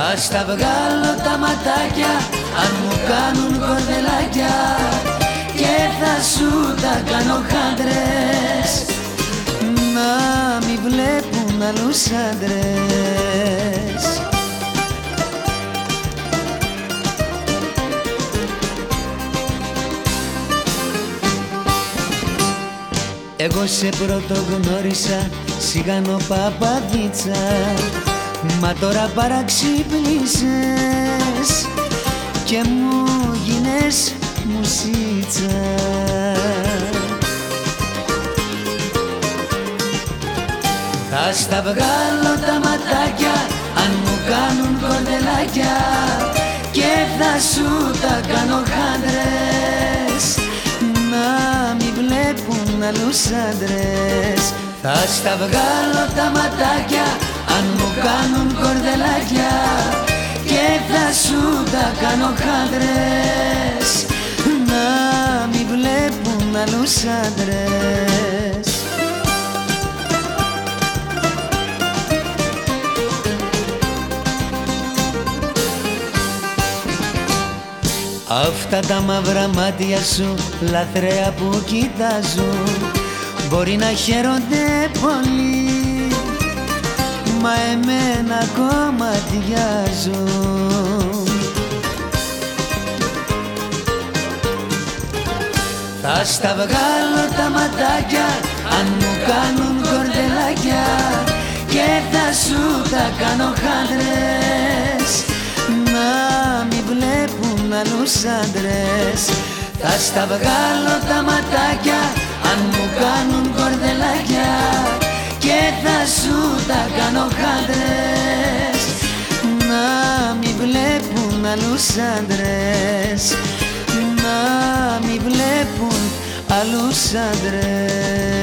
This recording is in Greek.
Θα στα βγάλω τα ματάκια αν μου κάνουν κορδελάκια και θα σου τα κάνω χάντρες. Να μη βλέπουν άλλους άντρες. Εγώ σε πρώτο γνώρισα σιγανό παπαδίτσα Μα τώρα παραξύπνησες και μου γίνες μουσίτσα. Θα στα βγάλω τα ματάκια αν μου κάνουν κορδελάκια και θα σου τα κάνω χάντρες. Να μη βλέπουν άλλους άντρες. Θα στα βγάλω τα ματάκια αν μου κάνουν κορδελάκια και θα σου τα κάνω χάντρες να μη βλέπουν άλλους άντρες. Αυτά τα μαύρα μάτια σου λαθρέα που κοιτάζουν Μπορεί να χαίρονται πολύ Μα εμένα ακόμα ταιριάζουν Θα στα βγάλω τα ματάκια αν μου κάνουν κορδελάκια Και θα σου τα κάνω χάντρες. Να μη βλέπουν άλλους άντρες. Θα στα βγάλω τα ματάκια θα σου τα κάνω χάντρες. Να μη βλέπουν άλλους άντρες. Να μη βλέπουν άλλους άντρες